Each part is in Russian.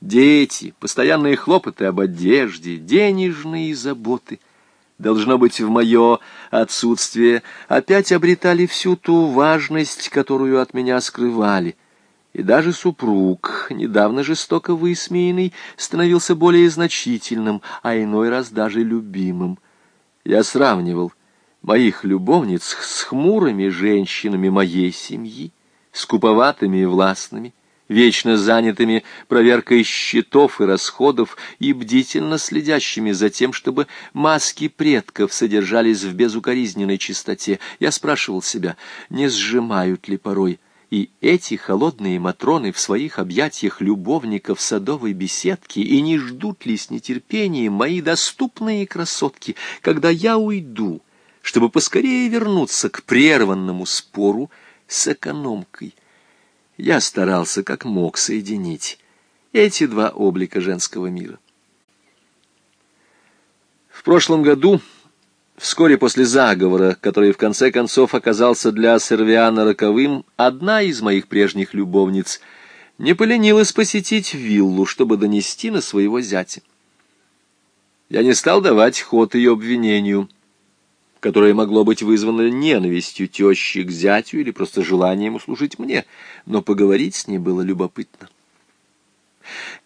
Дети, постоянные хлопоты об одежде, денежные заботы, должно быть, в мое отсутствие опять обретали всю ту важность, которую от меня скрывали. И даже супруг, недавно жестоко высмеянный, становился более значительным, а иной раз даже любимым. Я сравнивал моих любовниц с хмурыми женщинами моей семьи, скуповатыми и властными, вечно занятыми проверкой счетов и расходов и бдительно следящими за тем, чтобы маски предков содержались в безукоризненной чистоте. Я спрашивал себя, не сжимают ли порой и эти холодные матроны в своих объятиях любовников садовой беседки, и не ждут ли с нетерпением мои доступные красотки, когда я уйду, чтобы поскорее вернуться к прерванному спору с экономкой я старался как мог соединить эти два облика женского мира. В прошлом году, вскоре после заговора, который в конце концов оказался для Сервиана роковым, одна из моих прежних любовниц не поленилась посетить виллу, чтобы донести на своего зятя. Я не стал давать ход ее обвинению — которое могло быть вызвано ненавистью тещи к зятю или просто желанием услужить мне, но поговорить с ней было любопытно.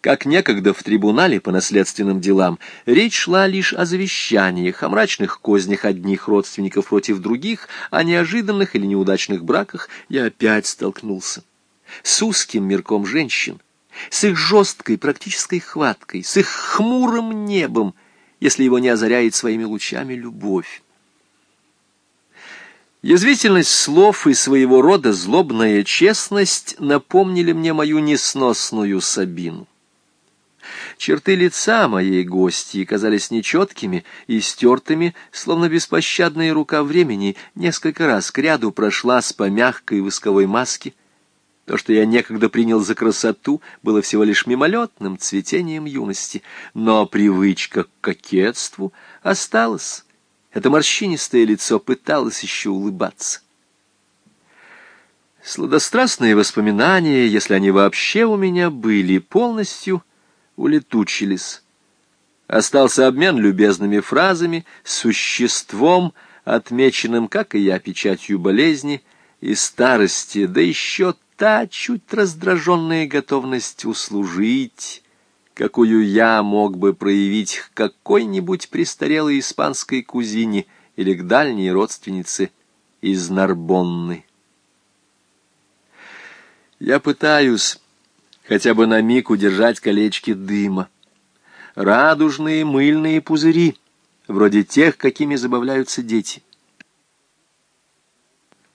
Как некогда в трибунале по наследственным делам, речь шла лишь о завещаниях, о мрачных кознях одних родственников против других, о неожиданных или неудачных браках, я опять столкнулся с узким мирком женщин, с их жесткой практической хваткой, с их хмурым небом, если его не озаряет своими лучами любовь. Язвительность слов и своего рода злобная честность напомнили мне мою несносную Сабину. Черты лица моей гости казались нечеткими и стертыми, словно беспощадная рука времени несколько раз к ряду прошлась по мягкой восковой маске. То, что я некогда принял за красоту, было всего лишь мимолетным цветением юности, но привычка к кокетству осталась это морщинистое лицо пыталось еще улыбаться. Сладострастные воспоминания, если они вообще у меня были, полностью улетучились. Остался обмен любезными фразами с существом, отмеченным, как и я, печатью болезни и старости, да еще та чуть раздраженная готовность услужить, какую я мог бы проявить к какой-нибудь престарелой испанской кузине или к дальней родственнице из Нарбонны. Я пытаюсь хотя бы на миг удержать колечки дыма. Радужные мыльные пузыри, вроде тех, какими забавляются дети.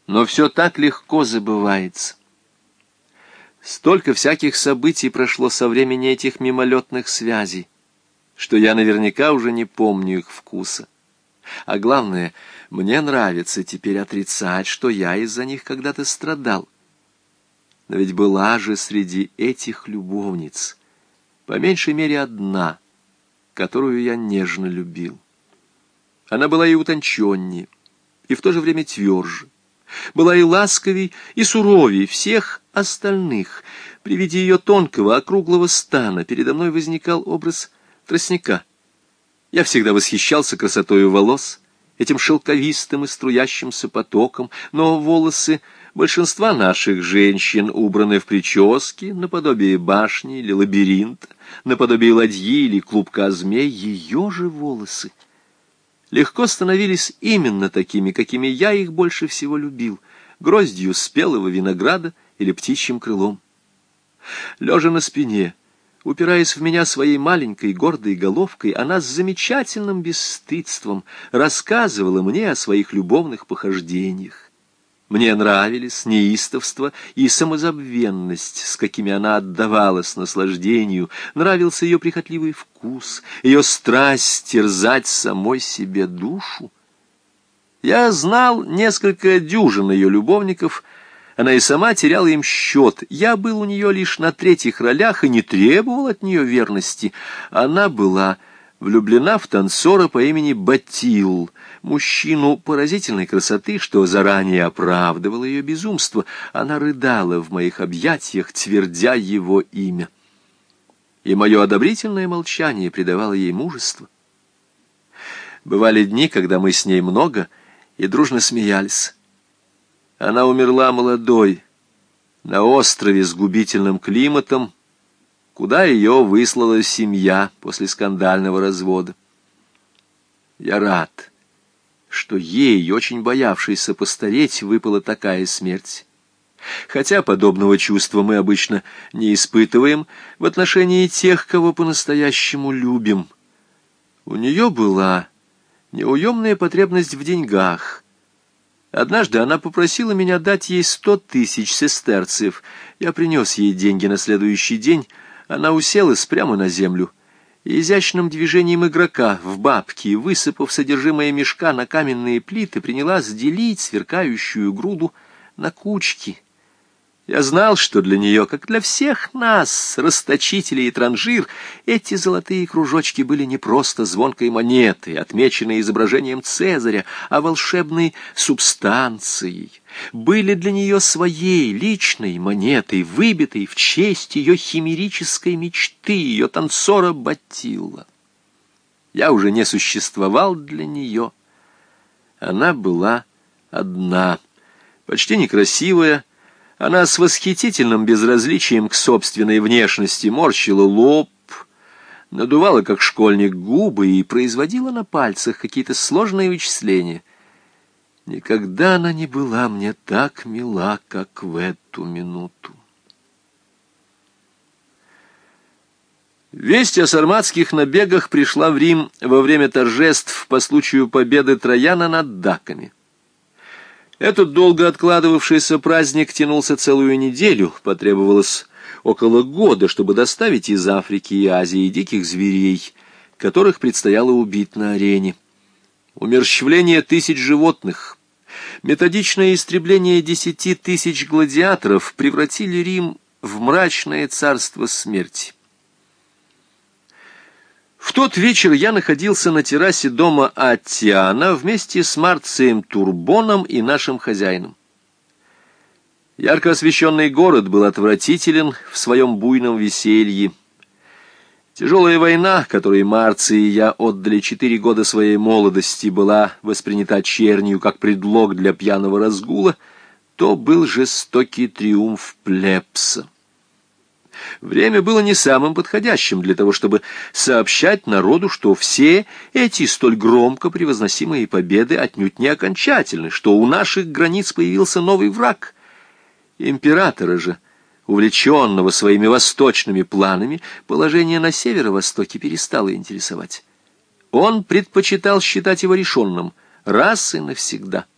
Но все так легко забывается. Столько всяких событий прошло со времени этих мимолетных связей, что я наверняка уже не помню их вкуса. А главное, мне нравится теперь отрицать, что я из-за них когда-то страдал. Но ведь была же среди этих любовниц по меньшей мере одна, которую я нежно любил. Она была и утонченнее, и в то же время тверже была и ласковей, и суровей всех остальных. При виде ее тонкого, округлого стана передо мной возникал образ тростника. Я всегда восхищался красотой волос, этим шелковистым и струящимся потоком, но волосы большинства наших женщин убраны в прически, наподобие башни или лабиринта, наподобие ладьи или клубка змей, ее же волосы легко становились именно такими, какими я их больше всего любил, гроздью спелого винограда или птичьим крылом. Лежа на спине, упираясь в меня своей маленькой гордой головкой, она с замечательным бесстыдством рассказывала мне о своих любовных похождениях. Мне нравились неистовство и самозабвенность, с какими она отдавалась наслаждению, нравился ее прихотливый вкус, ее страсть терзать самой себе душу. Я знал несколько дюжин ее любовников, она и сама теряла им счет. Я был у нее лишь на третьих ролях и не требовал от нее верности. Она была влюблена в танцора по имени Батил, мужчину поразительной красоты, что заранее оправдывало ее безумство. Она рыдала в моих объятиях, твердя его имя. и мое одобрительное молчание придавало ей мужество. Бывали дни, когда мы с ней много и дружно смеялись. Она умерла молодой, на острове с губительным климатом, куда ее выслала семья после скандального развода. Я рад, что ей, очень боявшейся постареть, выпала такая смерть. Хотя подобного чувства мы обычно не испытываем в отношении тех, кого по-настоящему любим. У нее была неуемная потребность в деньгах. Однажды она попросила меня дать ей сто тысяч сестерцев. Я принес ей деньги на следующий день. Она уселась прямо на землю изящным движением игрока в бабки, высыпав содержимое мешка на каменные плиты, принялась делить сверкающую груду на кучки — я знал, что для нее, как для всех нас, расточителей и транжир, эти золотые кружочки были не просто звонкой монетой, отмеченной изображением Цезаря, а волшебной субстанцией. Были для нее своей личной монетой, выбитой в честь ее химерической мечты, ее танцора Батилла. Я уже не существовал для нее. Она была одна, почти некрасивая, она с восхитительным безразличием к собственной внешности морщила лоб, надувала, как школьник, губы и производила на пальцах какие-то сложные вычисления. Никогда она не была мне так мила, как в эту минуту. Весть о сарматских набегах пришла в Рим во время торжеств по случаю победы Трояна над даками. Этот долго откладывавшийся праздник тянулся целую неделю, потребовалось около года, чтобы доставить из Африки и Азии диких зверей, которых предстояло убить на арене. Умерщвление тысяч животных, методичное истребление десяти тысяч гладиаторов превратили Рим в мрачное царство смерти. В тот вечер я находился на террасе дома Аттиана вместе с Марцием Турбоном и нашим хозяином. Ярко освещенный город был отвратителен в своем буйном веселье. Тяжелая война, которой Марций и я отдали четыре года своей молодости, была воспринята чернью как предлог для пьяного разгула, то был жестокий триумф плебса. Время было не самым подходящим для того, чтобы сообщать народу, что все эти столь громко превозносимые победы отнюдь не окончательны, что у наших границ появился новый враг. Императора же, увлеченного своими восточными планами, положение на северо-востоке перестало интересовать. Он предпочитал считать его решенным раз и навсегда —